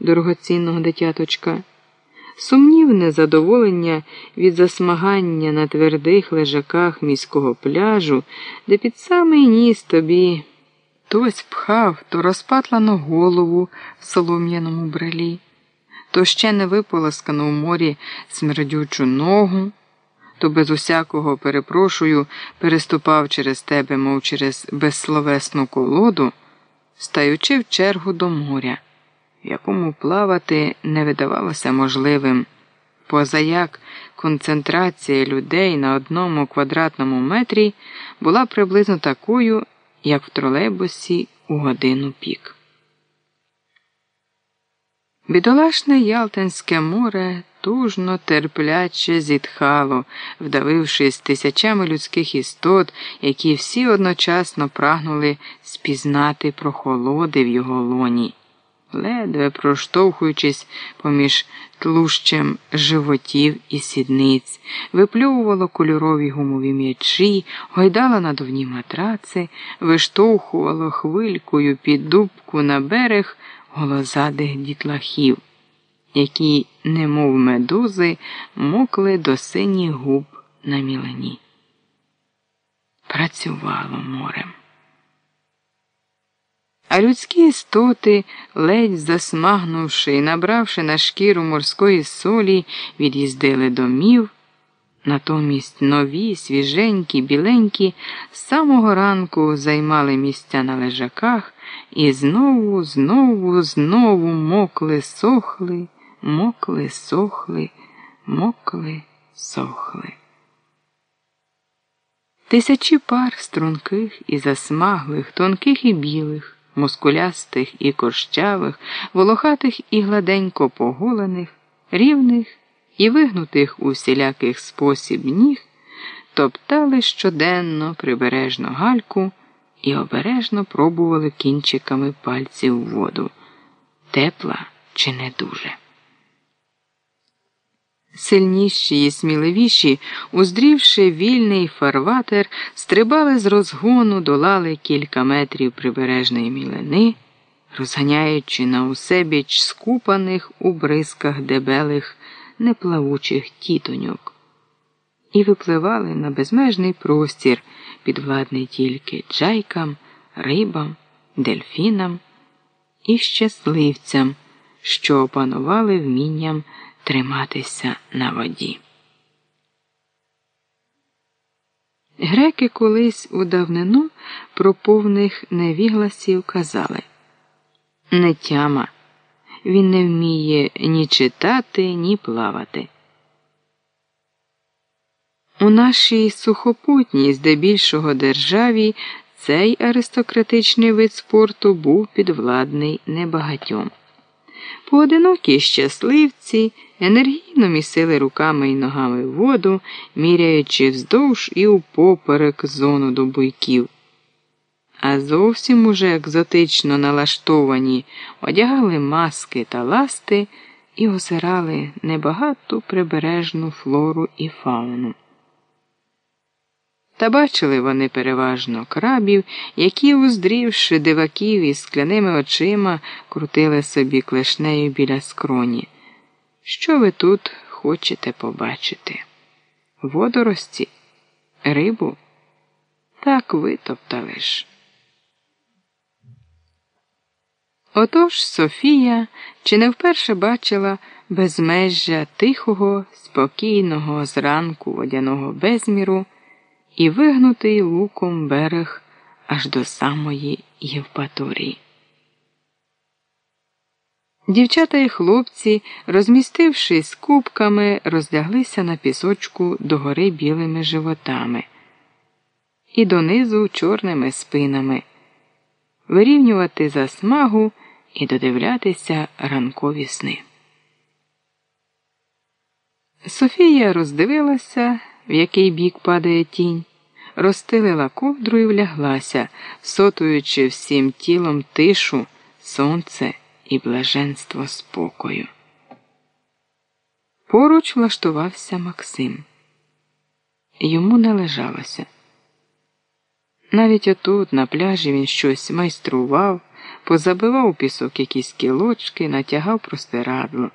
дорогоцінного дитяточка, сумнівне задоволення від засмагання на твердих лежаках міського пляжу, де під самий ніс тобі хтось пхав то розпатлану голову в солом'яному брелі, то ще не виполоскану в морі смердючу ногу то без усякого перепрошую переступав через тебе, мов через безсловесну колоду, стаючи в чергу до моря, якому плавати не видавалося можливим, позаяк концентрація людей на одному квадратному метрі була приблизно такою, як в тролейбусі у годину пік. Бідолашне Ялтинське море тужно терпляче зітхало, вдавившись тисячами людських істот, які всі одночасно прагнули спізнати прохолоди в його лоні, ледве проштовхуючись поміж тлущем животів і сідниць, випльовувало кольорові гумові м'ячі, гойдало надувні матраци, виштовхувало хвилькою під дубку на берег голозадих дітлахів які, немов медузи, мокли до синіх губ на мілені. Працювало морем. А людські істоти, ледь засмагнувши і набравши на шкіру морської солі, від'їздили домів. Натомість нові, свіженькі, біленькі з самого ранку займали місця на лежаках і знову, знову, знову мокли, сохли мокли, сохли, мокли, сохли. Тисячі пар струнких і засмаглих, тонких і білих, мускулястих і корщавих, волохатих і гладенько поголених, рівних і вигнутих у всіляких спосіб ніг, топтали щоденно прибережну гальку і обережно пробували кінчиками пальців воду. Тепла чи не дуже. Сильніші і сміливіші, уздрівши вільний фарватер, стрибали з розгону, долали кілька метрів прибережної мілини, розганяючи на усебіч скупаних у бризках дебелих, неплавучих тітоньок, і випливали на безмежний простір, підвладний тільки джайкам, рибам, дельфінам і щасливцям, що опанували вмінням триматися на воді. Греки колись у давнину про повних невігласів казали не тяма, він не вміє ні читати, ні плавати. У нашій сухопутній, здебільшого державі, цей аристократичний вид спорту був підвладний небагатьом. Поодинокі щасливці енергійно місили руками і ногами воду, міряючи вздовж і упоперек зону до буйків. А зовсім уже екзотично налаштовані одягали маски та ласти і озирали небагату прибережну флору і фауну. Та бачили вони переважно крабів, які, уздрівши диваків із скляними очима, крутили собі клешнею біля скроні. Що ви тут хочете побачити? Водорості? Рибу? Так витоптали ж. Отож Софія чи не вперше бачила безмежжя тихого, спокійного зранку водяного безміру і вигнутий луком берег аж до самої Євпаторії. Дівчата і хлопці, розмістившись кубками, розляглися на пісочку догори білими животами і донизу чорними спинами, вирівнювати засмагу і додивлятися ранкові сни. Софія роздивилася в який бік падає тінь, розстелила ковдру і вляглася, сотуючи всім тілом тишу, сонце і блаженство спокою. Поруч влаштувався Максим. Йому не лежалося. Навіть отут, на пляжі, він щось майстрував, позабивав у пісок якісь кілочки, натягав простирадло.